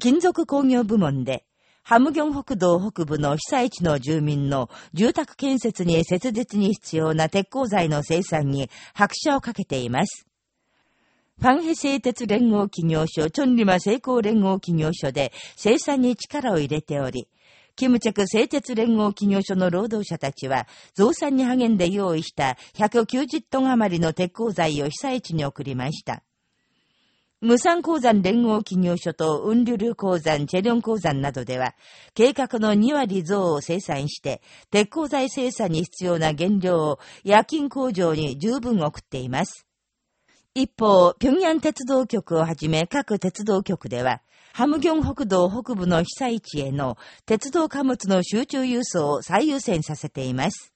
金属工業部門で、ハムギョン北道北部の被災地の住民の住宅建設に切実に必要な鉄鋼材の生産に拍車をかけています。ファンヘ製鉄連合企業所、チョンリマ成功連合企業所で生産に力を入れており、キムチェク製鉄連合企業所の労働者たちは、増産に励んで用意した190トン余りの鉄鋼材を被災地に送りました。無産鉱山連合企業所とウンリュル鉱山、チェリョン鉱山などでは、計画の2割増を生産して、鉄鋼材生産に必要な原料を夜勤工場に十分送っています。一方、平壌鉄道局をはじめ各鉄道局では、ハムギョン北道北部の被災地への鉄道貨物の集中輸送を最優先させています。